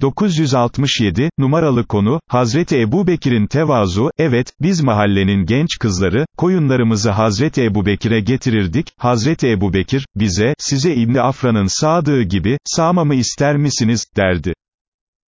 967, numaralı konu, Hazreti Ebu Bekir'in tevazu, evet, biz mahallenin genç kızları, koyunlarımızı Hazreti Ebu Bekir'e getirirdik, Hazreti Ebu Bekir, bize, size İbni Afra'nın sağdığı gibi, sağmamı ister misiniz, derdi.